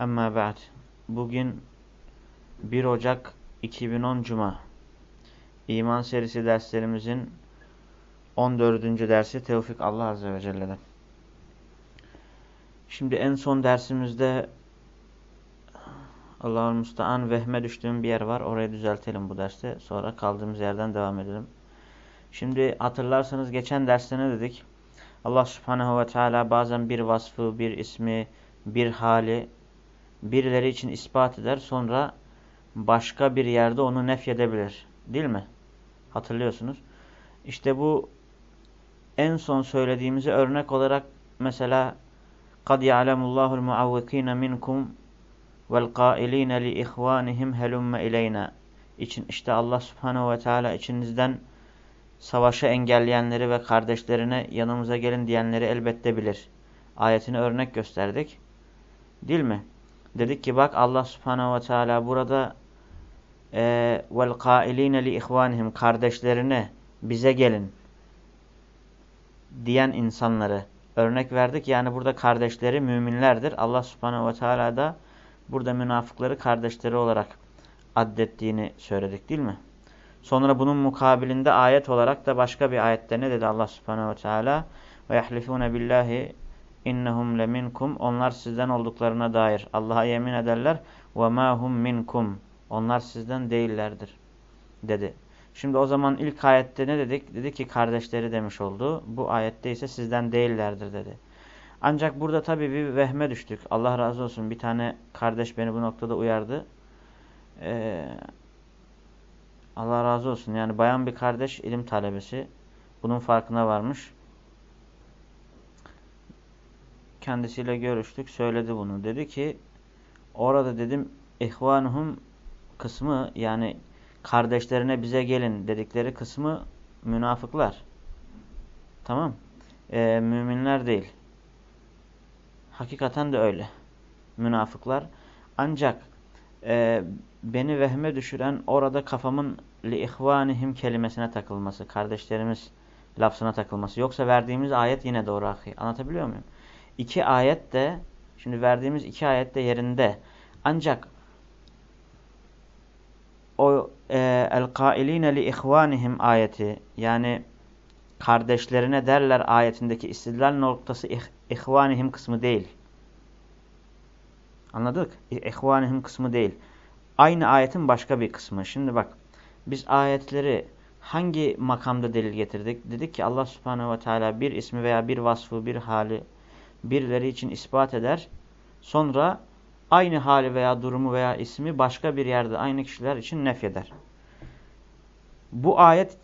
Amma ba'd. Bugün 1 Ocak 2010 Cuma. İman serisi derslerimizin 14. dersi Tevfik Allah Azze ve Celle'den. Şimdi en son dersimizde Allah'ın müstean vehme düştüğüm bir yer var. Orayı düzeltelim bu derste. Sonra kaldığımız yerden devam edelim. Şimdi hatırlarsanız geçen derste ne dedik? Allah subhanehu ve teala bazen bir vasfı, bir ismi, bir hali birileri için ispat eder. Sonra başka bir yerde onu nefyedebilir. Değil mi? Hatırlıyorsunuz. İşte bu en son söylediğimizi örnek olarak mesela قَدْ يَعْلَمُ اللّٰهُ الْمُعَوِّقِينَ مِنْكُمْ وَالْقَائِلِينَ لِإِخْوَانِهِمْ هَلُمَّ اِلَيْنَا için işte Allah subhanehu ve teala içinizden savaşı engelleyenleri ve kardeşlerine yanımıza gelin diyenleri elbette bilir. Ayetini örnek gösterdik. Değil mi? Dedik ki bak Allah subhanehu ve teala burada vel kailine li ihvanihim kardeşlerine bize gelin diyen insanları örnek verdik. Yani burada kardeşleri müminlerdir. Allah subhanehu ve teala da burada münafıkları kardeşleri olarak addettiğini söyledik değil mi? Sonra bunun mukabilinde ayet olarak da başka bir ayette ne dedi Allah subhanehu ve teala? Ve yahlifune billahi innehum leminkum. Onlar sizden olduklarına dair Allah'a yemin ederler. Ve ma hum minkum. Onlar sizden değillerdir dedi. Şimdi o zaman ilk ayette ne dedik? Dedi ki kardeşleri demiş oldu. Bu ayette ise sizden değillerdir dedi. Ancak burada tabii bir vehme düştük. Allah razı olsun bir tane kardeş beni bu noktada uyardı. Ee, Allah razı olsun. Yani bayan bir kardeş ilim talebesi. Bunun farkına varmış. Kendisiyle görüştük. Söyledi bunu. Dedi ki orada dedim ihvanuhum kısmı yani kardeşlerine bize gelin dedikleri kısmı münafıklar. Tamam. Ee, müminler değil. Hakikaten de öyle. Münafıklar. Ancak e, beni vehme düşüren orada kafamın li ihvanihim kelimesine takılması. Kardeşlerimiz lafzına takılması. Yoksa verdiğimiz ayet yine doğru ahi. Anlatabiliyor muyum? İki ayet de şimdi verdiğimiz iki ayet de yerinde. Ancak o e, el-kailine li ihvanihim ayeti yani kardeşlerine derler ayetindeki istidlal noktası ih, kısmı değil. Anladık? İhvanihim kısmı değil. Aynı ayetin başka bir kısmı. Şimdi bak biz ayetleri hangi makamda delil getirdik? Dedik ki Allah subhanehu ve teala bir ismi veya bir vasfı, bir hali birileri için ispat eder. Sonra aynı hali veya durumu veya ismi başka bir yerde aynı kişiler için nefyeder. Bu ayeti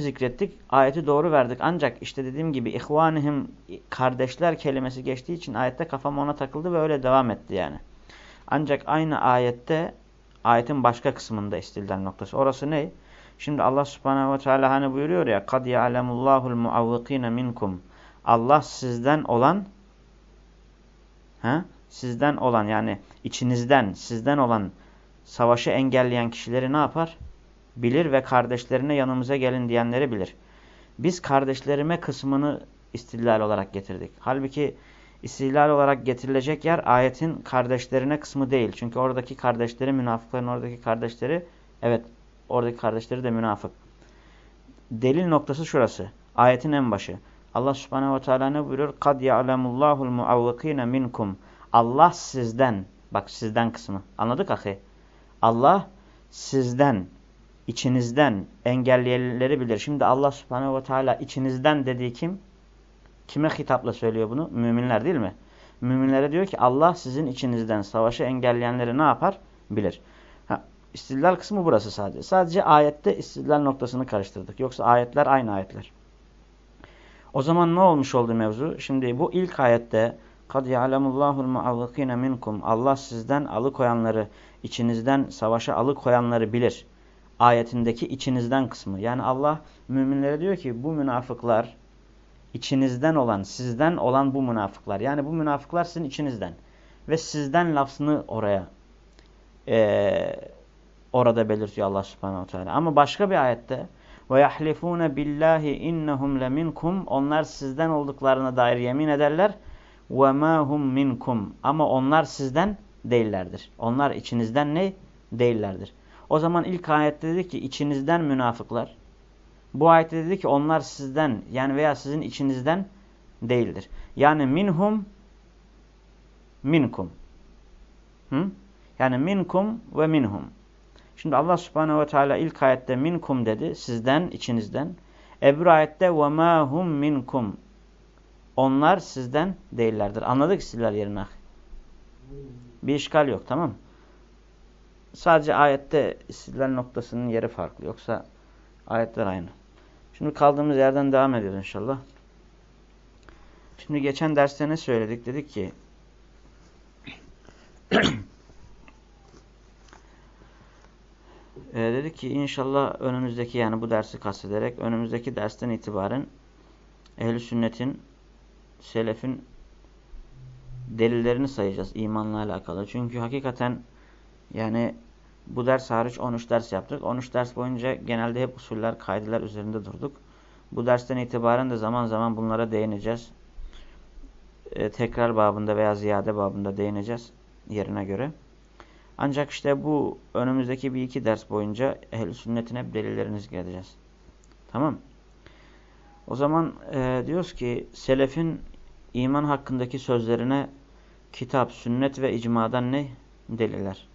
zikrettik. Ayeti doğru verdik. Ancak işte dediğim gibi ihvanihim kardeşler kelimesi geçtiği için ayette kafam ona takıldı ve öyle devam etti yani. Ancak aynı ayette ayetin başka kısmında istilden noktası. Orası ne? Şimdi Allah subhanehu ve teala hani buyuruyor ya kad ya'lemullahul muavvikine minkum. Allah sizden olan he? sizden olan yani içinizden sizden olan savaşı engelleyen kişileri ne yapar? Bilir ve kardeşlerine yanımıza gelin diyenleri bilir. Biz kardeşlerime kısmını istillal olarak getirdik. Halbuki İstihlal olarak getirilecek yer ayetin kardeşlerine kısmı değil. Çünkü oradaki kardeşleri münafıkların oradaki kardeşleri evet oradaki kardeşleri de münafık. Delil noktası şurası. Ayetin en başı. Allah subhanehu ve teala ne buyuruyor? قَدْ يَعْلَمُ اللّٰهُ الْمُعَوِّقِينَ minkum. Allah sizden, bak sizden kısmı. Anladık ahi? Allah sizden, içinizden engelleyenleri bilir. Şimdi Allah subhanehu ve teala içinizden dediği kim? Kime hitapla söylüyor bunu? Müminler değil mi? Müminlere diyor ki Allah sizin içinizden savaşı engelleyenleri ne yapar? Bilir. Ha, istidlal kısmı burası sadece. Sadece ayette istidlal noktasını karıştırdık. Yoksa ayetler aynı ayetler. O zaman ne olmuş oldu mevzu? Şimdi bu ilk ayette kad ya'lemullahul muavvikine minkum. Allah sizden alıkoyanları, içinizden savaşa alıkoyanları bilir. Ayetindeki içinizden kısmı. Yani Allah müminlere diyor ki bu münafıklar içinizden olan, sizden olan bu münafıklar. Yani bu münafıklar sizin içinizden. Ve sizden lafzını oraya e, orada belirtiyor Allah subhanahu teala. Ama başka bir ayette ve yahlifune billahi innahum leminkum onlar sizden olduklarına dair yemin ederler ve ma hum minkum ama onlar sizden değillerdir. Onlar içinizden ne? Değillerdir. O zaman ilk ayette dedi ki içinizden münafıklar. Bu ayette dedi ki onlar sizden yani veya sizin içinizden değildir. Yani minhum minkum. Hı? Yani minkum ve minhum. Şimdi Allah subhanehu ve teala ilk ayette minkum dedi. Sizden, içinizden. Ebru ayette ve ma hum minkum. Onlar sizden değillerdir. Anladık istiller yerine. Bir işgal yok tamam Sadece ayette istidlal noktasının yeri farklı. Yoksa ayetler aynı. Şimdi kaldığımız yerden devam ediyoruz inşallah. Şimdi geçen derste ne söyledik? Dedik ki e, dedik ki inşallah önümüzdeki yani bu dersi kastederek önümüzdeki dersten itibaren ehl sünnetin selefin delillerini sayacağız imanla alakalı. Çünkü hakikaten yani bu ders hariç 13 ders yaptık. 13 ders boyunca genelde hep usuller, kaydeler üzerinde durduk. Bu dersten itibaren de zaman zaman bunlara değineceğiz. Ee, tekrar babında veya ziyade babında değineceğiz yerine göre. Ancak işte bu önümüzdeki bir iki ders boyunca ehl sünnetin hep delilleriniz geleceğiz. Tamam O zaman e, diyoruz ki selefin iman hakkındaki sözlerine kitap, sünnet ve icmadan ne? Deliller.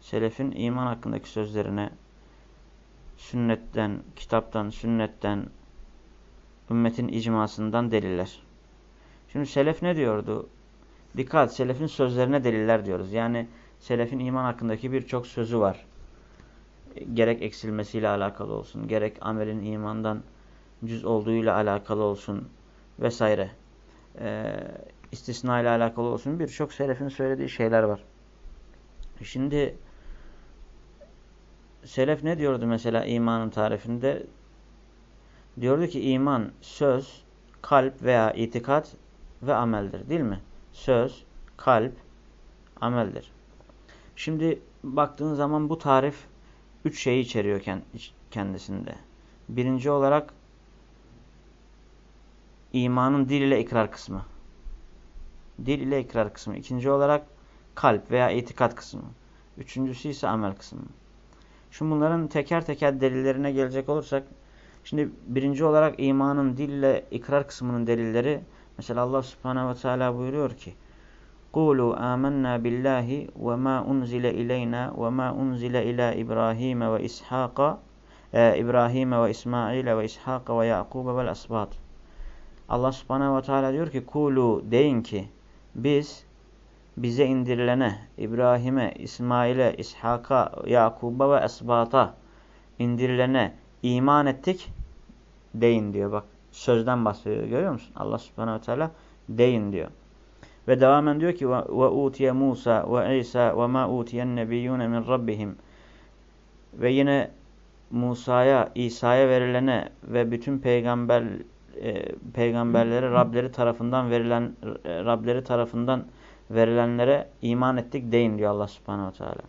Selefin iman hakkındaki sözlerine sünnetten, kitaptan, sünnetten, ümmetin icmasından deliller. Şimdi selef ne diyordu? Dikkat, selefin sözlerine deliller diyoruz. Yani selefin iman hakkındaki birçok sözü var. Gerek eksilmesiyle alakalı olsun, gerek amelin imandan cüz olduğuyla alakalı olsun vesaire. Ee, istisna ile alakalı olsun birçok selefin söylediği şeyler var. Şimdi selef ne diyordu mesela imanın tarifinde? Diyordu ki iman söz, kalp veya itikat ve ameldir değil mi? Söz, kalp, ameldir. Şimdi baktığın zaman bu tarif üç şeyi içeriyor kendisinde. Birinci olarak imanın dil ile ikrar kısmı. Dil ile ikrar kısmı. İkinci olarak kalp veya itikat kısmı. Üçüncüsü ise amel kısmı. Şimdi bunların teker teker delillerine gelecek olursak, şimdi birinci olarak imanın dil ile ikrar kısmının delilleri, mesela Allah subhanehu ve teala buyuruyor ki, قُولُوا آمَنَّا بِاللّٰهِ وَمَا أُنْزِلَ إِلَيْنَا وَمَا أُنْزِلَ إِلَى إِبْرَاهِيمَ وَإِسْحَاقَ İbrahim ve İsmail ve İshak ve Yakub ve Asbat. Allah subhanehu ve teala diyor ki kulu deyin ki biz bize indirilene İbrahim'e, İsmail'e, İshak'a, Yakub'a ve Esbat'a indirilene iman ettik deyin diyor. Bak sözden bahsediyor görüyor musun? Allah subhanehu ve teala deyin diyor. Ve devamen diyor ki ve utiye Musa ve İsa ve ma utiyen nebiyyune min rabbihim. Ve yine Musa'ya, İsa'ya verilene ve bütün peygamber e, peygamberlere Rableri tarafından verilen e, Rableri tarafından verilenlere iman ettik deyin diyor Allah Subhanahu Teala.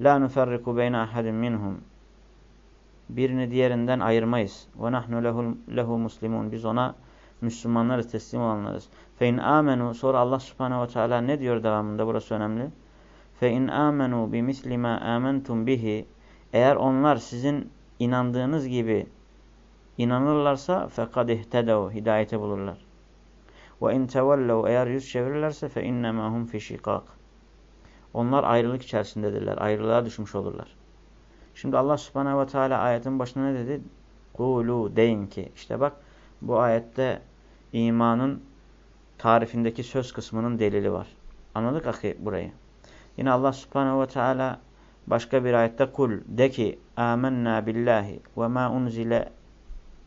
La nuferriku beyne ahadin minhum. Birini diğerinden ayırmayız. Ve nahnu lehu, lehu muslimun. Biz ona Müslümanlarız, teslim olanlarız. Fe in amenu sonra Allah Subhanahu ve Teala ne diyor devamında? Burası önemli. Fe in amenu bi misli ma amantum bihi. Eğer onlar sizin inandığınız gibi inanırlarsa fekad ihtedev hidayete bulurlar. Ve in tevellev eğer yüz çevirirlerse fe innema hum fi şikak. Onlar ayrılık içerisindedirler. Ayrılığa düşmüş olurlar. Şimdi Allah subhanehu ve teala ayetin başına ne dedi? Kulu deyin ki. İşte bak bu ayette imanın tarifindeki söz kısmının delili var. Anladık ahi burayı. Yine Allah subhanehu ve teala başka bir ayette kul de ki amennâ billahi ve ma unzile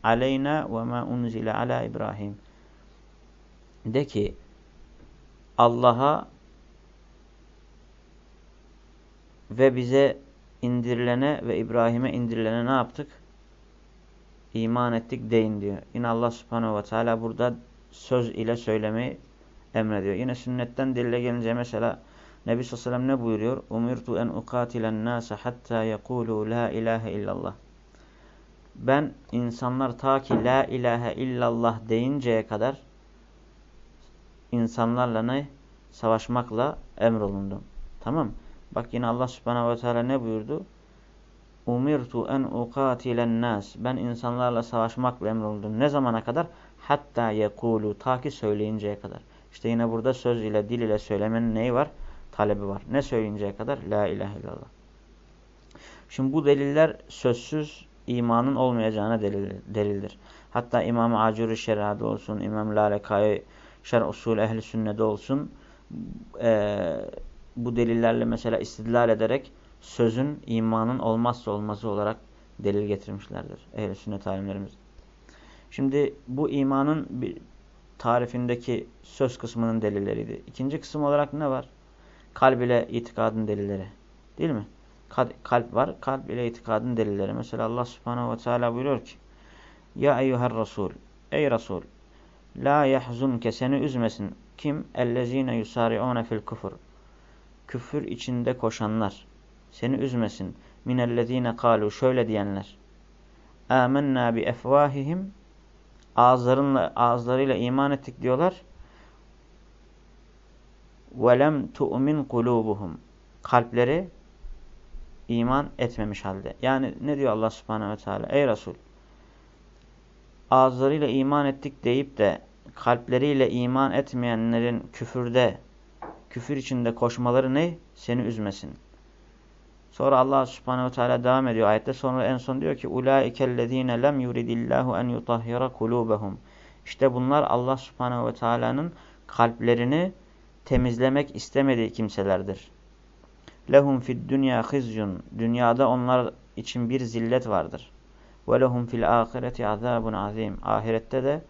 aleyna ve ma unzile ala İbrahim. De ki Allah'a ve bize indirilene ve İbrahim'e indirilene ne yaptık? İman ettik deyin diyor. Yine Allah subhanehu ve teala burada söz ile söylemeyi emrediyor. Yine sünnetten dille gelince mesela Nebi sallallahu aleyhi ve sellem ne buyuruyor? Umirtu en ukatilen nase hatta yekulu la ilahe illallah. Ben insanlar ta ki la ilahe illallah deyinceye kadar insanlarla ne? Savaşmakla emrolundum. Tamam Bak yine Allah subhanehu ve teala ne buyurdu? Umirtu en ukatilen nas. Ben insanlarla savaşmakla emroldum. Ne zamana kadar? Hatta yekulu. Ta ki söyleyinceye kadar. İşte yine burada söz ile dil ile söylemenin neyi var? Talebi var. Ne söyleyinceye kadar? La ilahe illallah. Şimdi bu deliller sözsüz imanın olmayacağına delil, delildir. Hatta İmam-ı Acur-i Şer'ade olsun, İmam Lalekayı Şer Usul Ehli Sünne'de olsun e, bu delillerle mesela istidlal ederek sözün imanın olmazsa olmazı olarak delil getirmişlerdir. Ehl-i sünnet alimlerimiz. Şimdi bu imanın bir tarifindeki söz kısmının delilleriydi. İkinci kısım olarak ne var? Kalb ile itikadın delilleri. Değil mi? Kalp var. Kalp ile itikadın delilleri. Mesela Allah subhanehu ve teala buyuruyor ki Ya eyyuhar Resul Ey Resul La yahzunke seni üzmesin. Kim? Ellezine yusari'une fil kufur. Küfür içinde koşanlar. Seni üzmesin. Minellezine kalu şöyle diyenler. Âmennâ bi efvâhihim ağızlarınla ağızlarıyla iman ettik diyorlar. Ve lem tu'min kulubuhum. Kalpleri iman etmemiş halde. Yani ne diyor Allah Subhanahu ve Teala? Ey Resul, ağızlarıyla iman ettik deyip de kalpleriyle iman etmeyenlerin küfürde, küfür içinde koşmaları ne? Seni üzmesin. Sonra Allah subhanehu ve teala devam ediyor ayette. Sonra en son diyor ki اُولَٰئِكَ الَّذ۪ينَ لَمْ يُرِدِ اللّٰهُ اَنْ يُطَهِّرَ قُلُوبَهُمْ İşte bunlar Allah subhanehu ve teala'nın kalplerini temizlemek istemediği kimselerdir. Lehum fid dünya khizyun. Dünyada onlar için bir zillet vardır. Ve lehum fil ahireti azabun azim. Ahirette de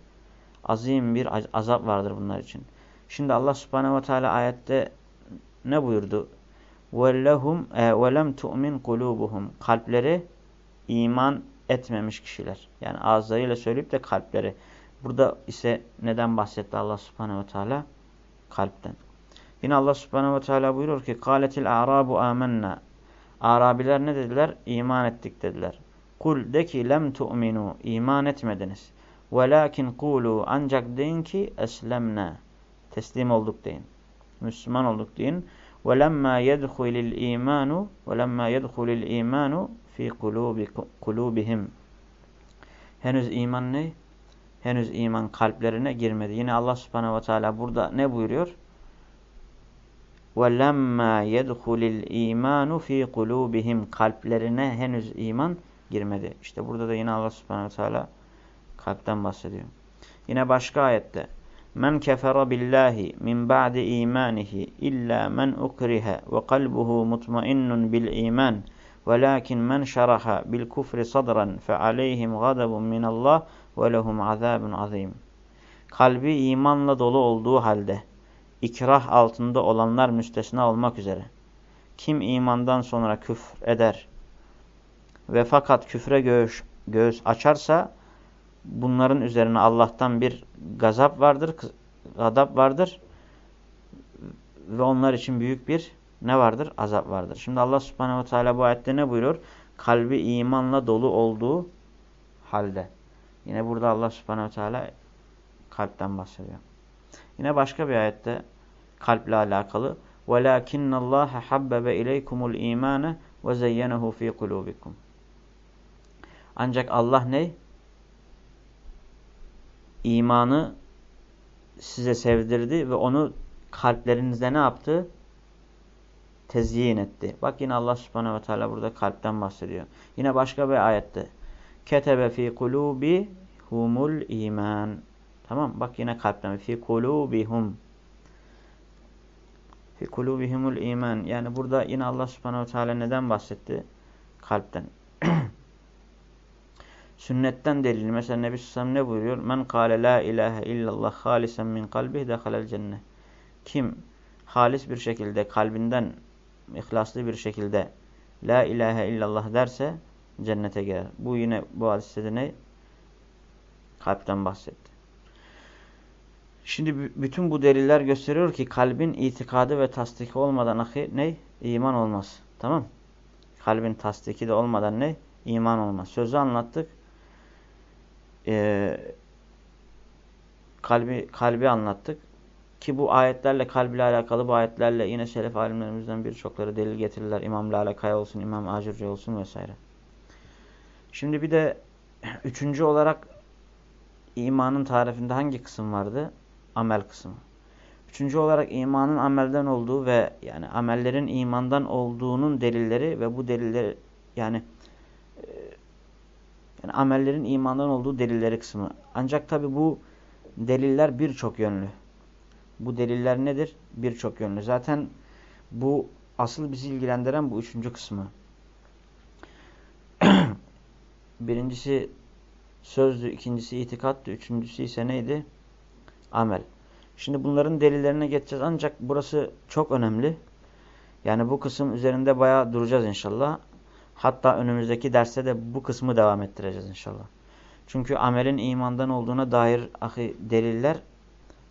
azim bir azap vardır bunlar için. Şimdi Allah subhanehu ve teala ayette ne buyurdu? وَلَّهُمْ وَلَمْ تُؤْمِنْ قُلُوبُهُمْ Kalpleri iman etmemiş kişiler. Yani ağızlarıyla söyleyip de kalpleri. Burada ise neden bahsetti Allah subhanehu ve teala? Kalpten. Yine Allah subhanehu ve teala buyuruyor ki قَالَتِ الْاَعْرَابُ آمَنَّا Arabiler ne dediler? İman ettik dediler. Kul de ki lem tu'minu iman etmediniz. Velakin kulu ancak deyin ki eslemna teslim olduk deyin. Müslüman olduk deyin. وَلَمَّا يَدْخُلِ الْا۪يمَانُ وَلَمَّا يَدْخُلِ الْا۪يمَانُ ف۪ي قُلُوبِهِمْ Henüz iman ne? Henüz iman kalplerine girmedi. Yine Allah subhanehu ve teala burada ne buyuruyor? وَلَمَّا يَدْخُلِ الْا۪يمَانُ ف۪ي قُلُوبِهِمْ Kalplerine henüz iman girmedi. İşte burada da yine Allah subhanehu ve teala kalpten bahsediyor. Yine başka ayette Men kefere billahi min ba'di imanihi illa men ukriha ve kalbuhu mutmainnun bil iman. Velakin men şeraha bil kufri sadran fe aleyhim gadabun minallah ve lehum azabun azim. Kalbi imanla dolu olduğu halde ikrah altında olanlar müstesna olmak üzere. Kim imandan sonra küfür eder ve fakat küfre göğüs, göğüs açarsa bunların üzerine Allah'tan bir gazap vardır, gadap vardır ve onlar için büyük bir ne vardır? Azap vardır. Şimdi Allah subhanehu ve teala bu ayette ne buyuruyor? Kalbi imanla dolu olduğu halde. Yine burada Allah subhanehu ve teala kalpten bahsediyor. Yine başka bir ayette kalple alakalı وَلَاكِنَّ اللّٰهَ حَبَّبَ اِلَيْكُمُ الْا۪يمَانَ وَزَيَّنَهُ ف۪ي قُلُوبِكُمْ Ancak Allah ne? İmanı size sevdirdi ve onu kalplerinizde ne yaptı? Tezyin etti. Bak yine Allah subhanehu ve teala burada kalpten bahsediyor. Yine başka bir ayette. Ketebe fi kulubi iman. Tamam bak yine kalpten. Fi kulubihum. Fi kulubihumul iman. Yani burada yine Allah subhanehu ve teala neden bahsetti? Kalpten. Sünnetten delil. Mesela Nebi Sallam ne buyuruyor? Men kâle la ilahe illallah halisen min kalbih dehalel cennet. Kim halis bir şekilde kalbinden ihlaslı bir şekilde La ilahe illallah derse cennete girer. Bu yine bu hadiste de ne? Kalpten bahsetti. Şimdi bütün bu deliller gösteriyor ki kalbin itikadı ve tasdiki olmadan ahi ne? İman olmaz. Tamam Kalbin tasdiki de olmadan ne? İman olmaz. Sözü anlattık. Ee, kalbi, kalbi anlattık. Ki bu ayetlerle kalbiyle alakalı bu ayetlerle yine şeref alimlerimizden birçokları delil getirirler. İmam Lalekaya olsun, İmam Acurci olsun vesaire. Şimdi bir de üçüncü olarak imanın tarifinde hangi kısım vardı? Amel kısmı. Üçüncü olarak imanın amelden olduğu ve yani amellerin imandan olduğunun delilleri ve bu delilleri yani e, yani amellerin imandan olduğu delilleri kısmı. Ancak tabi bu deliller birçok yönlü. Bu deliller nedir? Birçok yönlü. Zaten bu asıl bizi ilgilendiren bu üçüncü kısmı. Birincisi sözdü, ikincisi itikattı, üçüncüsü ise neydi? Amel. Şimdi bunların delillerine geçeceğiz ancak burası çok önemli. Yani bu kısım üzerinde bayağı duracağız inşallah. Hatta önümüzdeki derste de bu kısmı devam ettireceğiz inşallah. Çünkü amelin imandan olduğuna dair ahi deliller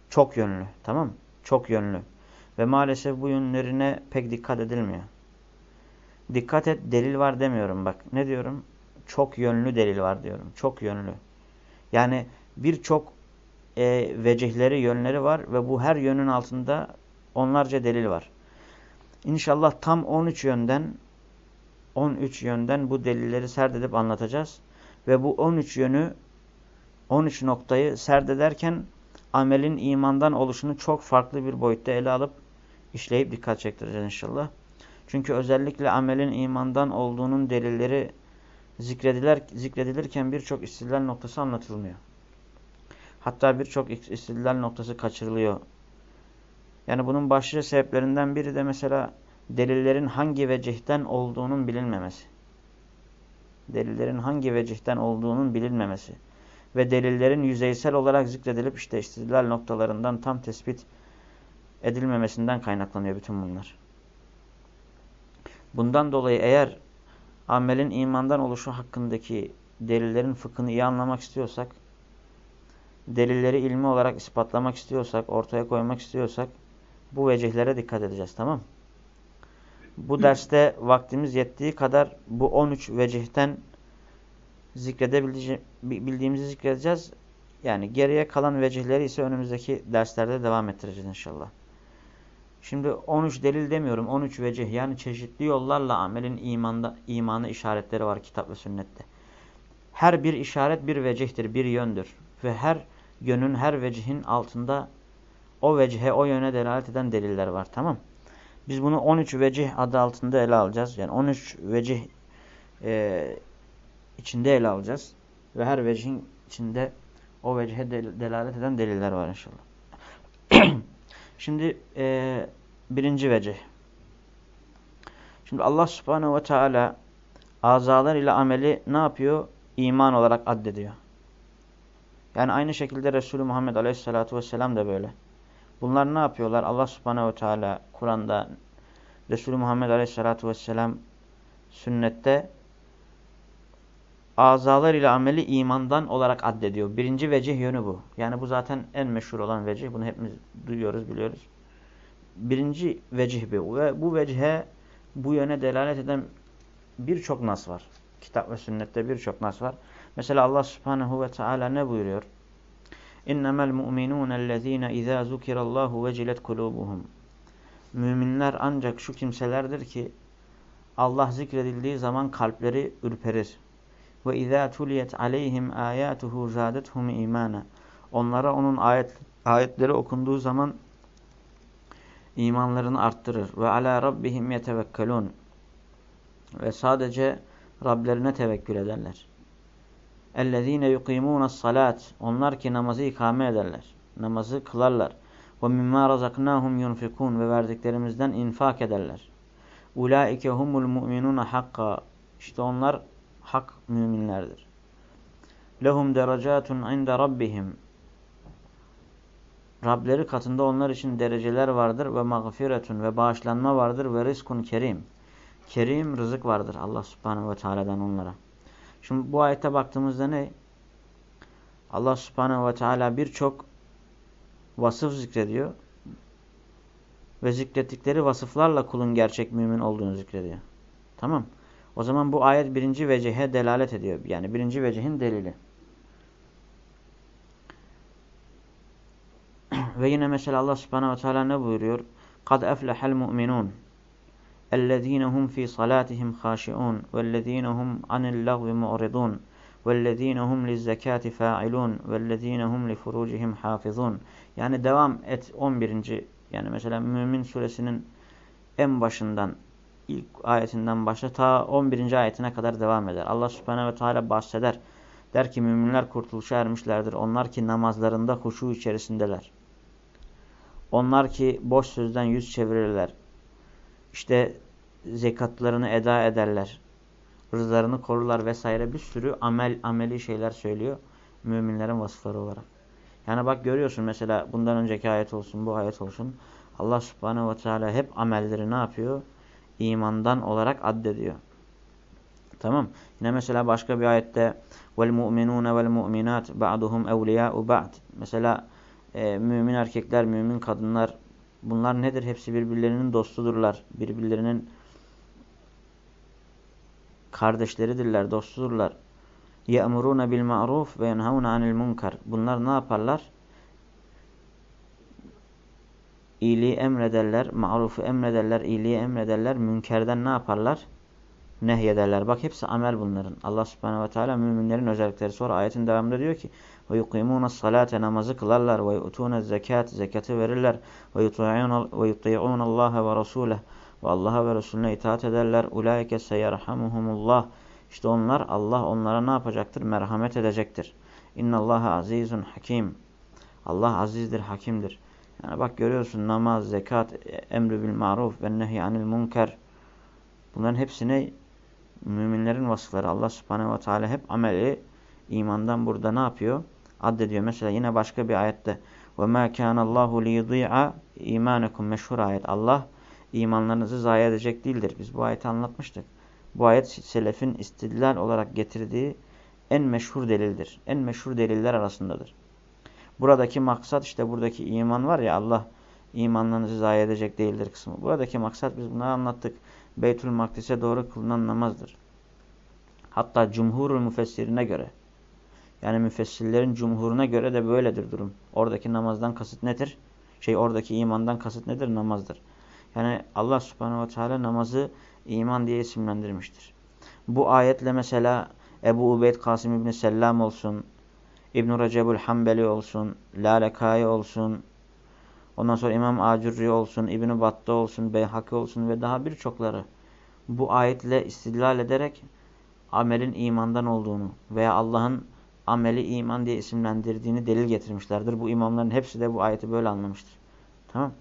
çok yönlü. Tamam mı? Çok yönlü. Ve maalesef bu yönlerine pek dikkat edilmiyor. Dikkat et delil var demiyorum bak. Ne diyorum? Çok yönlü delil var diyorum. Çok yönlü. Yani birçok e, vecihleri, yönleri var ve bu her yönün altında onlarca delil var. İnşallah tam 13 yönden 13 yönden bu delilleri serdedip anlatacağız. Ve bu 13 yönü 13 noktayı serdederken amelin imandan oluşunu çok farklı bir boyutta ele alıp işleyip dikkat çektireceğiz inşallah. Çünkü özellikle amelin imandan olduğunun delilleri zikredilir, zikredilirken birçok istidlal noktası anlatılmıyor. Hatta birçok istidlal noktası kaçırılıyor. Yani bunun başlıca sebeplerinden biri de mesela delillerin hangi vecihten olduğunun bilinmemesi. Delillerin hangi vecihten olduğunun bilinmemesi. Ve delillerin yüzeysel olarak zikredilip işte istidlal noktalarından tam tespit edilmemesinden kaynaklanıyor bütün bunlar. Bundan dolayı eğer amelin imandan oluşu hakkındaki delillerin fıkhını iyi anlamak istiyorsak, delilleri ilmi olarak ispatlamak istiyorsak, ortaya koymak istiyorsak bu vecihlere dikkat edeceğiz tamam Bu derste vaktimiz yettiği kadar bu 13 vecihten zikredebildiğimizi zikredeceğiz. Yani geriye kalan vecihleri ise önümüzdeki derslerde devam ettireceğiz inşallah. Şimdi 13 delil demiyorum. 13 vecih yani çeşitli yollarla amelin imanda, imanı işaretleri var kitap ve sünnette. Her bir işaret bir vecihtir, bir yöndür. Ve her yönün, her vecihin altında o vecihe, o yöne delalet eden deliller var. Tamam Biz bunu 13 vecih adı altında ele alacağız. Yani 13 vecih e, içinde ele alacağız. Ve her vecihin içinde o vecihe delalet eden deliller var inşallah. Şimdi e, birinci vecih. Şimdi Allah subhanehu ve teala azalar ile ameli ne yapıyor? İman olarak addediyor. Yani aynı şekilde Resulü Muhammed aleyhissalatu vesselam da böyle. Bunlar ne yapıyorlar? Allah subhanehu ve teala Kur'an'da Resulü Muhammed aleyhissalatu vesselam sünnette azalar ile ameli imandan olarak addediyor. Birinci vecih yönü bu. Yani bu zaten en meşhur olan vecih. Bunu hepimiz duyuyoruz, biliyoruz. Birinci vecih bu. Ve bu vecihe, bu yöne delalet eden birçok nas var. Kitap ve sünnette birçok nas var. Mesela Allah subhanehu ve teala ne buyuruyor? İnnemel mu'minûnellezîne izâ zukirallâhu vecilet kulûbuhum. Müminler ancak şu kimselerdir ki Allah zikredildiği zaman kalpleri ürperir. Ve izâ tuliyet aleyhim âyâtuhu zâdethum imana. Onlara onun ayet, ayetleri okunduğu zaman imanlarını arttırır. Ve alâ rabbihim yetevekkelûn. Ve sadece Rablerine tevekkül ederler. اَلَّذ۪ينَ يُقِيمُونَ salat Onlar ki namazı ikame ederler. Namazı kılarlar. وَمِمَّا رَزَقْنَاهُمْ يُنْفِكُونَ Ve verdiklerimizden infak ederler. اُولَٰئِكَ هُمُ الْمُؤْمِنُونَ حَقَّا İşte onlar hak müminlerdir. لَهُمْ دَرَجَاتٌ عِنْدَ رَبِّهِمْ Rableri katında onlar için dereceler vardır ve mağfiretun ve bağışlanma vardır ve rizkun kerim. Kerim rızık vardır Allah subhanehu ve teala'dan onlara. Şimdi bu ayette baktığımızda ne? Allah subhanehu ve teala birçok vasıf zikrediyor. Ve zikrettikleri vasıflarla kulun gerçek mümin olduğunu zikrediyor. Tamam. O zaman bu ayet birinci vecehe delalet ediyor. Yani birinci vecehin delili. Ve yine mesela Allah subhanehu ve teala ne buyuruyor? قَدْ أَفْلَحَ الْمُؤْمِنُونَ اَلَّذ۪ينَ هُمْ ف۪ي صَلَاتِهِمْ خَاشِعُونَ وَالَّذ۪ينَ هُمْ عَنِ اللَّغْوِ مُعْرِضُونَ وَالَّذ۪ينَ هُمْ لِلزَّكَاةِ فَاعِلُونَ وَالَّذ۪ينَ هُمْ لِفُرُوجِهِمْ حَافِظُونَ Yani devam et 11. Yani mesela Mümin suresinin en başından ilk ayetinden başla ta 11. ayetine kadar devam eder. Allah subhanehu ve teala bahseder. Der ki müminler kurtuluşa ermişlerdir. Onlar ki namazlarında huşu içerisindeler. Onlar ki boş sözden yüz çevirirler. İşte zekatlarını eda ederler. Rızlarını korurlar vesaire bir sürü amel ameli şeyler söylüyor müminlerin vasıfları olarak. Yani bak görüyorsun mesela bundan önceki ayet olsun bu ayet olsun. Allah subhanehu ve teala hep amelleri ne yapıyor? İmandan olarak addediyor. Tamam. Yine mesela başka bir ayette vel mu'minat ba'duhum evliya'u ba'd. Mesela e, mümin erkekler, mümin kadınlar bunlar nedir? Hepsi birbirlerinin dostudurlar. Birbirlerinin kardeşleridirler, dostudurlar. يَأْمُرُونَ بِالْمَعْرُوفِ وَيَنْهَوْنَ عَنِ الْمُنْكَرِ Bunlar ne yaparlar? İyiliği emrederler, marufu emrederler, iyiliği emrederler, münkerden ne yaparlar? Nehyederler. Bak hepsi amel bunların. Allah subhanehu ve teala müminlerin özellikleri. Sonra ayetin devamında diyor ki ve yukimuna salate namazı kılarlar ve yutuna zekat zekatı verirler ve yuti'un Allah ve Resuleh ve Allah'a ve Resulüne itaat ederler. Ulaike seyerhamuhumullah. İşte onlar Allah onlara ne yapacaktır? Merhamet edecektir. İnnallaha azizun hakim. Allah azizdir, hakimdir. Yani bak görüyorsun namaz, zekat, emri bil maruf ve nehy anil munker. Bunların hepsine müminlerin vasıfları. Allah subhanehu ve teala hep ameli imandan burada ne yapıyor? Addediyor. Mesela yine başka bir ayette وَمَا كَانَ اللّٰهُ لِيُضِيعَ اِيمَانَكُمْ Meşhur ayet. Allah imanlarınızı zayi edecek değildir. Biz bu ayeti anlatmıştık. Bu ayet selefin istidlal olarak getirdiği en meşhur delildir. En meşhur deliller arasındadır. Buradaki maksat işte buradaki iman var ya Allah imanlarınızı zayi edecek değildir kısmı. Buradaki maksat biz bunları anlattık. Beytül Makdis'e doğru kılınan namazdır. Hatta cumhurul müfessirine göre yani müfessirlerin cumhuruna göre de böyledir durum. Oradaki namazdan kasıt nedir? Şey oradaki imandan kasıt nedir? Namazdır. Yani Allah subhanehu ve teala namazı iman diye isimlendirmiştir. Bu ayetle mesela Ebu Ubeyd Kasım İbni Sellam olsun, İbn-i Recebül Hanbeli olsun, Lalekai olsun, ondan sonra İmam Acurri olsun, İbn-i Battı olsun, Beyhaki olsun ve daha birçokları bu ayetle istidlal ederek amelin imandan olduğunu veya Allah'ın ameli iman diye isimlendirdiğini delil getirmişlerdir. Bu imamların hepsi de bu ayeti böyle anlamıştır. Tamam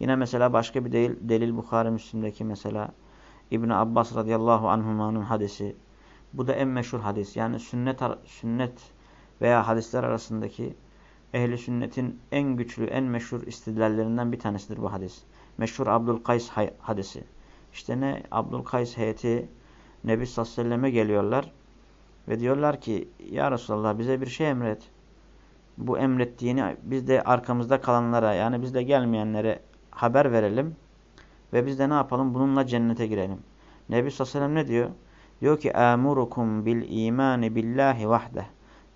Yine mesela başka bir delil, delil Bukhari Müslim'deki mesela İbn Abbas radıyallahu anhuma'nın hadisi. Bu da en meşhur hadis. Yani sünnet sünnet veya hadisler arasındaki ehli sünnetin en güçlü, en meşhur istidlallerinden bir tanesidir bu hadis. Meşhur Abdülkays hadisi. İşte ne? Abdülkays heyeti Nebi sallallahu aleyhi ve selleme geliyorlar. Ve diyorlar ki ya Resulallah bize bir şey emret. Bu emrettiğini biz de arkamızda kalanlara yani bizde gelmeyenlere haber verelim. Ve biz de ne yapalım? Bununla cennete girelim. Nebi sallallahu aleyhi ve sellem ne diyor? Diyor ki emurukum bil imani billahi vahde.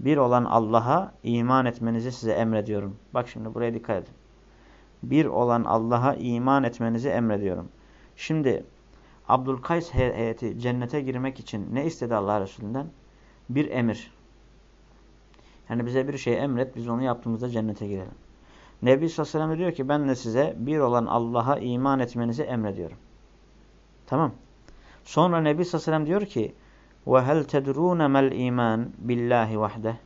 Bir olan Allah'a iman etmenizi size emrediyorum. Bak şimdi buraya dikkat edin. Bir olan Allah'a iman etmenizi emrediyorum. Şimdi Abdülkays heyeti cennete girmek için ne istedi Allah Resulü'nden? bir emir. Yani bize bir şey emret, biz onu yaptığımızda cennete girelim. Nebi sallallahu aleyhi diyor ki ben de size bir olan Allah'a iman etmenizi emrediyorum. Tamam. Sonra Nebi sallallahu aleyhi diyor ki ve hel tedrûne mel iman billahi vahde.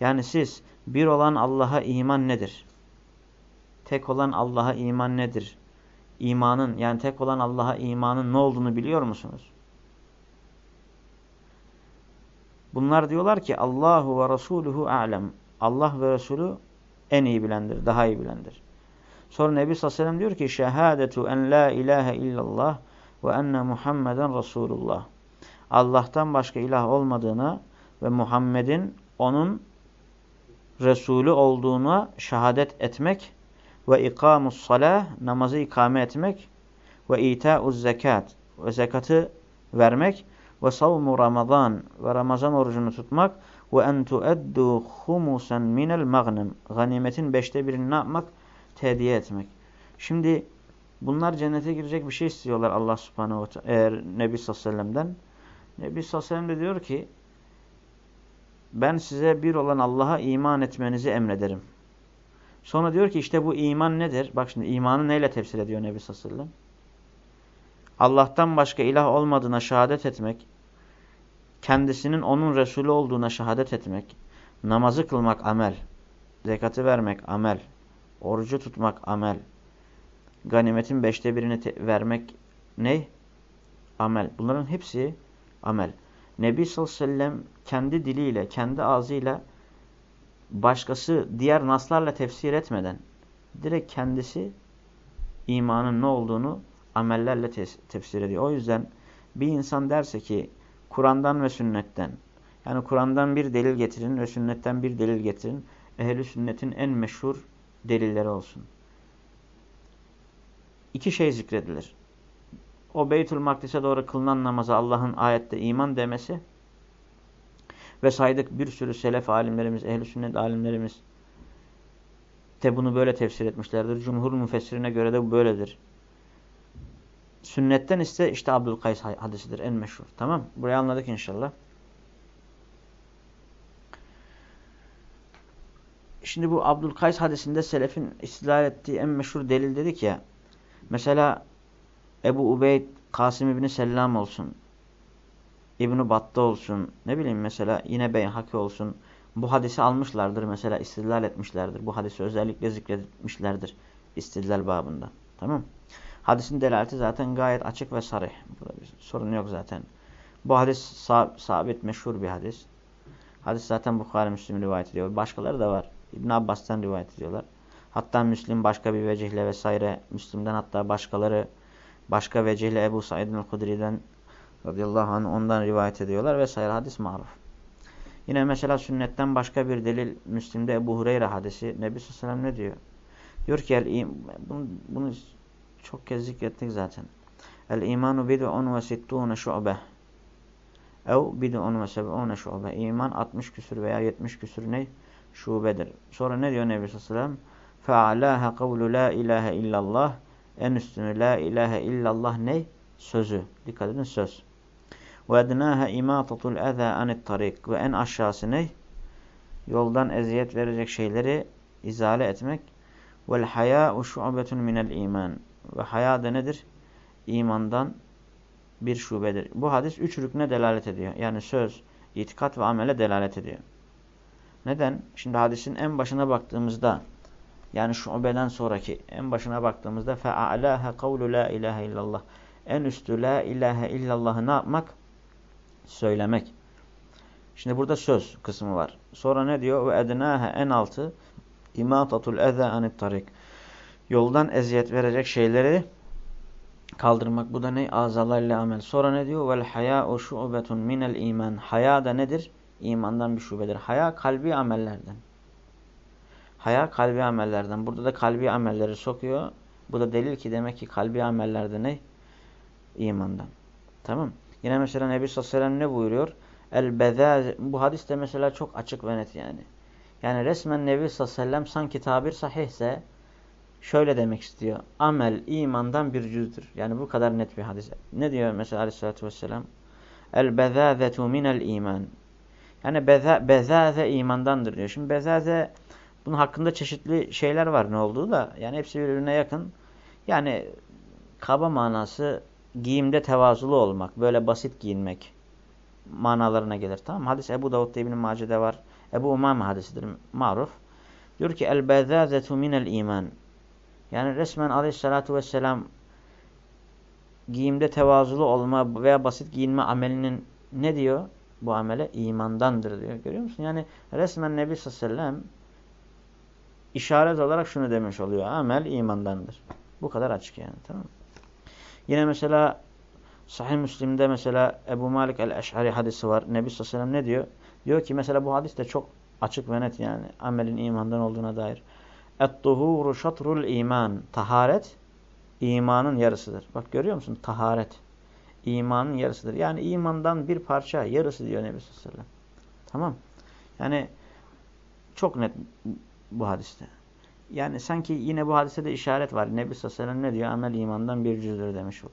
Yani siz bir olan Allah'a iman nedir? Tek olan Allah'a iman nedir? İmanın yani tek olan Allah'a imanın ne olduğunu biliyor musunuz? Bunlar diyorlar ki Allahu ve Resuluhu alem. Allah ve Resulü en iyi bilendir, daha iyi bilendir. Sonra Nebi sallallahu aleyhi ve sellem diyor ki şehadetu en la ilahe illallah ve enne Muhammeden Resulullah. Allah'tan başka ilah olmadığına ve Muhammed'in onun Resulü olduğuna şehadet etmek ve ikamus salah namazı ikame etmek ve ita'uz zekat ve zekatı vermek ve savmu ramazan ve ramazan orucunu tutmak ve en tueddu humusen minel magnem ganimetin beşte birini ne yapmak? Tediye etmek. Şimdi bunlar cennete girecek bir şey istiyorlar Allah subhanehu ve eğer Nebi sallallahu aleyhi ve sellem'den. Nebi sellem de diyor ki ben size bir olan Allah'a iman etmenizi emrederim. Sonra diyor ki işte bu iman nedir? Bak şimdi imanı neyle tefsir ediyor Nebi sellem? Allah'tan başka ilah olmadığına şehadet etmek, kendisinin onun Resulü olduğuna şehadet etmek, namazı kılmak amel, zekatı vermek amel, orucu tutmak amel, ganimetin beşte birini vermek ne? Amel. Bunların hepsi amel. Nebi sallallahu aleyhi ve sellem kendi diliyle, kendi ağzıyla başkası diğer naslarla tefsir etmeden direkt kendisi imanın ne olduğunu amellerle tefsir ediyor. O yüzden bir insan derse ki Kur'an'dan ve sünnetten yani Kur'an'dan bir delil getirin ve sünnetten bir delil getirin. Ehli sünnetin en meşhur delilleri olsun. İki şey zikredilir. O Beytül Makdis'e doğru kılınan namaza Allah'ın ayette iman demesi ve saydık bir sürü selef alimlerimiz, ehli sünnet alimlerimiz de bunu böyle tefsir etmişlerdir. Cumhur müfessirine göre de bu böyledir. Sünnetten ise işte Abdülkays hadisidir en meşhur. Tamam Burayı anladık inşallah. Şimdi bu Abdülkays hadisinde selefin istilal ettiği en meşhur delil dedik ya. Mesela Ebu Ubeyd, Kasım İbni Sellam olsun. İbn-i Battı olsun. Ne bileyim mesela yine Beyhaki olsun. Bu hadisi almışlardır mesela istidlal etmişlerdir. Bu hadisi özellikle zikretmişlerdir istidlal babında. Tamam Hadisin delaleti zaten gayet açık ve sarih. Burada bir sorun yok zaten. Bu hadis sab sabit, meşhur bir hadis. Hadis zaten Bukhari Müslim rivayet ediyor. Başkaları da var. İbn Abbas'tan rivayet ediyorlar. Hatta Müslim başka bir vecihle vesaire. Müslim'den hatta başkaları başka vecihle Ebu Said el-Hudri'den radıyallahu anh ondan rivayet ediyorlar vesaire hadis maruf. Yine mesela sünnetten başka bir delil Müslim'de Ebu Hureyre hadisi. Nebi sallallahu ne diyor? Diyor ki bunu, bunu çok kez zikrettik zaten. El imanu bid'un ve sittûne şu'beh. Ev bid'un ve seb'ûne şu'beh. İman 60 küsür veya 70 küsür ne? Şubedir. Sonra ne diyor Nebi sallallahu aleyhi ve sellem? Fe'alâhe kavlu la ilahe illallah. En üstünü la ilahe illallah ne? Sözü. Dikkat edin söz. Ve ednâhe imâtatul ezâ anit tarik. Ve en aşağısı ne? Yoldan eziyet verecek şeyleri izale etmek. Vel hayâ'u şu'betun minel iman. Ve haya da nedir? İmandan bir şubedir. Bu hadis üç rükne delalet ediyor. Yani söz, itikat ve amele delalet ediyor. Neden? Şimdi hadisin en başına baktığımızda yani şubeden sonraki en başına baktığımızda fe'alaha kavlu la ilahe illallah. En üstü la ilahe illallah'ı ne yapmak? Söylemek. Şimdi burada söz kısmı var. Sonra ne diyor? Ve ednâhe en altı imatatul eza anit tarik. Yoldan eziyet verecek şeyleri kaldırmak. Bu da ne? Azalarla amel. Sonra ne diyor? Vel hayâ'u şu'betun minel iman. Haya da nedir? İmandan bir şubedir. Haya kalbi amellerden. Haya kalbi amellerden. Burada da kalbi amelleri sokuyor. Bu da delil ki demek ki kalbi amellerde ne? İmandan. Tamam. Yine mesela Nebi sallallahu aleyhi ve sellem ne buyuruyor? El bezaz bu hadis de mesela çok açık ve net yani. Yani resmen Nebi sallallahu aleyhi ve sellem sanki tabir sahihse şöyle demek istiyor. Amel imandan bir cüzdür. Yani bu kadar net bir hadis. Ne diyor mesela aleyhissalatü vesselam? El bezazetu minel iman. Yani beza, bezaze imandandır diyor. Şimdi bezaze bunun hakkında çeşitli şeyler var ne olduğu da. Yani hepsi birbirine yakın. Yani kaba manası giyimde tevazulu olmak. Böyle basit giyinmek manalarına gelir. Tamam Hadis Ebu Davud'da İbn-i Mace'de var. Ebu Umame hadisidir maruf. Diyor ki el bezazetu minel iman. Yani resmen aleyhissalatu vesselam giyimde tevazulu olma veya basit giyinme amelinin ne diyor? Bu amele imandandır diyor. Görüyor musun? Yani resmen Nebi sallallahu aleyhi ve sellem işaret olarak şunu demiş oluyor. Amel imandandır. Bu kadar açık yani tamam? Yine mesela Sahih Müslim'de mesela Ebu Malik el-Eş'ari hadisi var. Nebi sallallahu ne diyor? Diyor ki mesela bu hadis de çok açık ve net yani amelin imandan olduğuna dair. Et-tuhuru şatrul iman. Taharet imanın yarısıdır. Bak görüyor musun? Taharet imanın yarısıdır. Yani imandan bir parça yarısı diyor Nebi sallallahu. Tamam. Yani çok net bu hadiste. Yani sanki yine bu hadiste de işaret var. Nebi sallallahu ne diyor? Amel imandan bir cüzdür demiş oldu.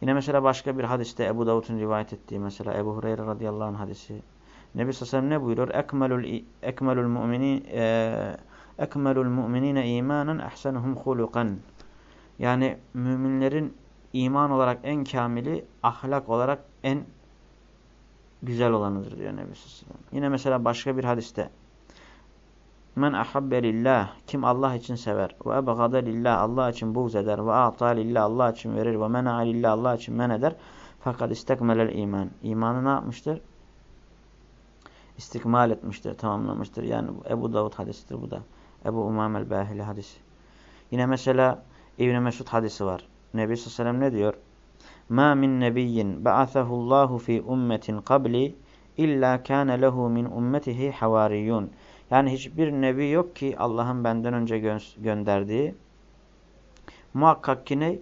Yine mesela başka bir hadiste Ebu Davud'un rivayet ettiği mesela Ebu Hureyre radıyallahu anh hadisi. Nebi sallallahu ne buyuruyor? Ekmelul, ekmelul mu'minin e, ekmelul mu'minine imanen ahsanuhum hulukan. Yani müminlerin iman olarak en kamili, ahlak olarak en güzel olanıdır diyor Nebi sallallahu. Yine mesela başka bir hadiste Men ahabbe lillah. Kim Allah için sever. Ve ebgada lillah. Allah için buğz eder. Ve a'ta lillah. Allah için verir. Ve mena'a lillah. Allah için men eder. Fakat istekmelel iman. İmanı ne yapmıştır? İstikmal etmiştir. Tamamlamıştır. Yani Ebu Davud hadisidir bu da. Ebu Umam el-Bahili hadisi. Yine mesela İbn Mesud hadisi var. Nebi sallallahu aleyhi ve sellem ne diyor? Ma min nebiyyin ba'athahullahu fi ummetin qabli illa kana lehu min ummetihi havariyun. Yani hiçbir nebi yok ki Allah'ın benden önce gö gönderdiği. Muhakkak ki ne?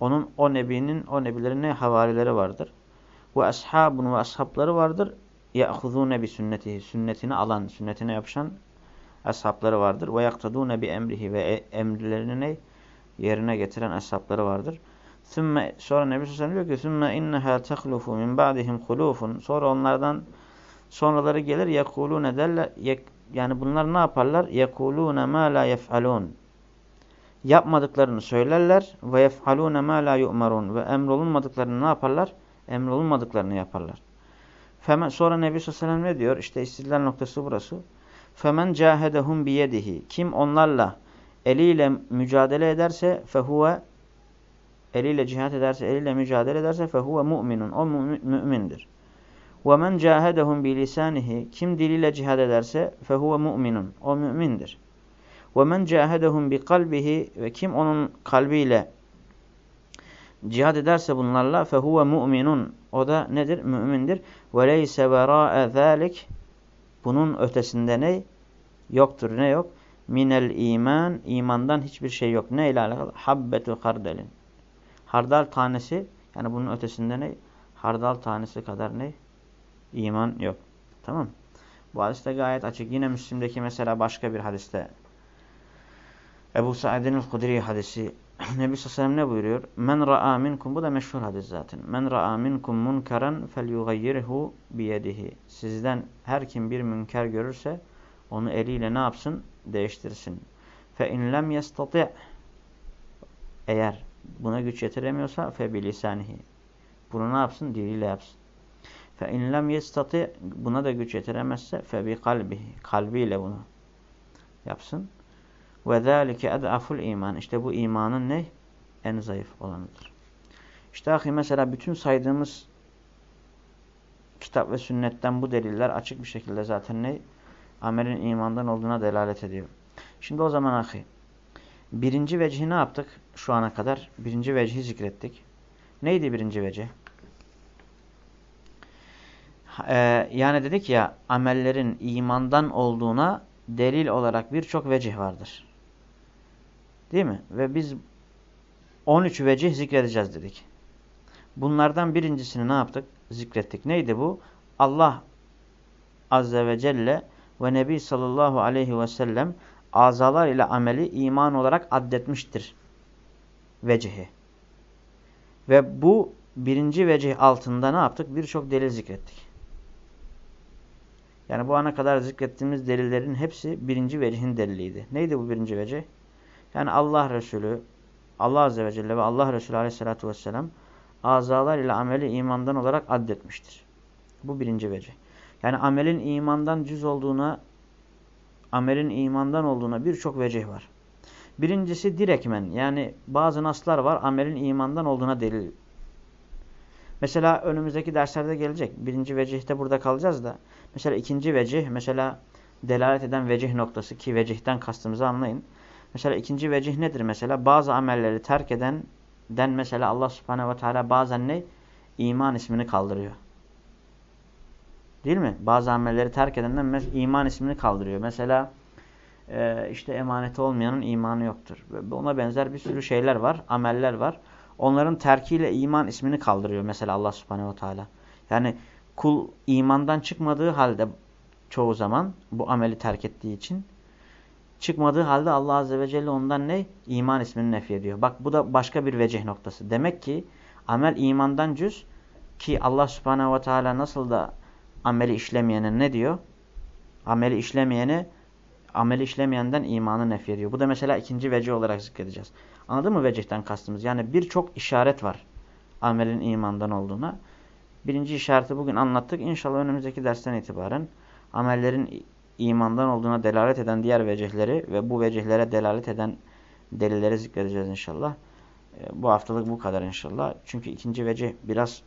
Onun o nebinin, o nebilerin ne havarileri vardır. Ve ashabun ve ashabları vardır. Ya'huzune bi sünnetihi. Sünnetini alan, sünnetine yapışan ashabları vardır. Ve yaktadune bi emrihi ve e, emrilerini ne? Yerine getiren ashabları vardır. Sümme, sonra Nebi Sallallahu diyor ki sümme inneha tehlufu min ba'dihim hulufun. Sonra onlardan sonraları gelir yekulune derler yani bunlar ne yaparlar? يَقُولُونَ مَا لَا يَفْعَلُونَ Yapmadıklarını söylerler ve يَفْعَلُونَ مَا لَا يُؤْمَرُونَ Ve emrolunmadıklarını ne yaparlar? Emrolunmadıklarını yaparlar. Femen, sonra Nebi Sallallahu Aleyhi ve Sellem ne diyor? İşte istidlal noktası burası. فَمَنْ جَاهَدَهُمْ بِيَدِهِ Kim onlarla eliyle mücadele ederse fehuve eliyle cihat ederse, eliyle mücadele ederse fehuve mu'minun. O mümindir. وَمَنْ جَاهَدَهُمْ بِلِسَانِهِ Kim diliyle cihad ederse فَهُوَ mu'minun. O mümindir. وَمَنْ جَاهَدَهُمْ بِقَلْبِهِ Ve kim onun kalbiyle cihad ederse bunlarla فَهُوَ mu'minun. O da nedir? Mümindir. وَلَيْسَ وَرَاءَ ذَٰلِكِ Bunun ötesinde ne? Yoktur. Ne yok? Minel iman. imandan hiçbir şey yok. Ne ile alakalı? Habbetu kardelin. Hardal tanesi. Yani bunun ötesinde ne? Hardal tanesi kadar ne? İman yok. Tamam Bu hadiste gayet açık. Yine Müslim'deki mesela başka bir hadiste Ebu Sa'idin el-Hudri hadisi Nebi Sallallahu ne buyuruyor? Men ra'a minkum bu da meşhur hadis zaten. Men ra'a minkum munkaran felyughayyirhu biyedihi. Sizden her kim bir münker görürse onu eliyle ne yapsın? Değiştirsin. Fe in lem yestati' eğer buna güç yetiremiyorsa fe bilisanihi. Bunu ne yapsın? Diliyle yapsın. İn lem yestati buna da güç yetiremezse fe bi kalbihi kalbiyle bunu yapsın. Ve zalike ed'aful iman. İşte bu imanın ne? En zayıf olanıdır. İşte ahi mesela bütün saydığımız kitap ve sünnetten bu deliller açık bir şekilde zaten ne? Amelin imandan olduğuna delalet ediyor. Şimdi o zaman ahi birinci vecihi ne yaptık şu ana kadar? Birinci vecihi zikrettik. Neydi birinci vecih? E, yani dedik ya amellerin imandan olduğuna delil olarak birçok vecih vardır. Değil mi? Ve biz 13 vecih zikredeceğiz dedik. Bunlardan birincisini ne yaptık? Zikrettik. Neydi bu? Allah Azze ve Celle ve Nebi sallallahu aleyhi ve sellem azalar ile ameli iman olarak addetmiştir. Vecihi. Ve bu birinci vecih altında ne yaptık? Birçok delil zikrettik. Yani bu ana kadar zikrettiğimiz delillerin hepsi birinci vecihin deliliydi. Neydi bu birinci vecih? Yani Allah Resulü, Allah Azze ve Celle ve Allah Resulü Aleyhisselatü Vesselam azalar ile ameli imandan olarak addetmiştir. Bu birinci vecih. Yani amelin imandan cüz olduğuna, amelin imandan olduğuna birçok vecih var. Birincisi direkmen yani bazı naslar var amelin imandan olduğuna delil. Mesela önümüzdeki derslerde gelecek. Birinci vecihte burada kalacağız da. Mesela ikinci vecih, mesela delalet eden vecih noktası ki vecihten kastımızı anlayın. Mesela ikinci vecih nedir mesela? Bazı amelleri terk edenden mesela Allah subhanehu ve teala bazen ne? İman ismini kaldırıyor. Değil mi? Bazı amelleri terk edenden iman ismini kaldırıyor. Mesela e, işte emaneti olmayanın imanı yoktur. Ona benzer bir sürü şeyler var, ameller var. Onların terkiyle iman ismini kaldırıyor mesela Allah subhanehu ve teala. Yani kul imandan çıkmadığı halde çoğu zaman bu ameli terk ettiği için çıkmadığı halde Allah azze ve celle ondan ne? İman ismini nefi ediyor. Bak bu da başka bir vecih noktası. Demek ki amel imandan cüz ki Allah subhanehu ve teala nasıl da ameli işlemeyene ne diyor? Ameli işlemeyene ameli işlemeyenden imanı nefi ediyor. Bu da mesela ikinci vecih olarak zikredeceğiz. Anladın mı vecihten kastımız? Yani birçok işaret var amelin imandan olduğuna. Birinci işareti bugün anlattık. İnşallah önümüzdeki dersten itibaren amellerin imandan olduğuna delalet eden diğer vecihleri ve bu vecihlere delalet eden delilleri zikredeceğiz inşallah. E, bu haftalık bu kadar inşallah. Çünkü ikinci vecih biraz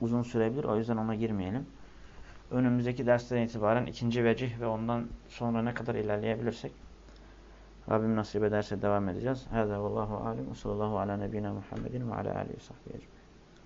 uzun sürebilir. O yüzden ona girmeyelim. Önümüzdeki dersten itibaren ikinci vecih ve ondan sonra ne kadar ilerleyebilirsek Rabbim nasip ederse devam edeceğiz. Hâzâ ve sallallahu ala nebine Muhammedin ve ala aleyhi sahbihi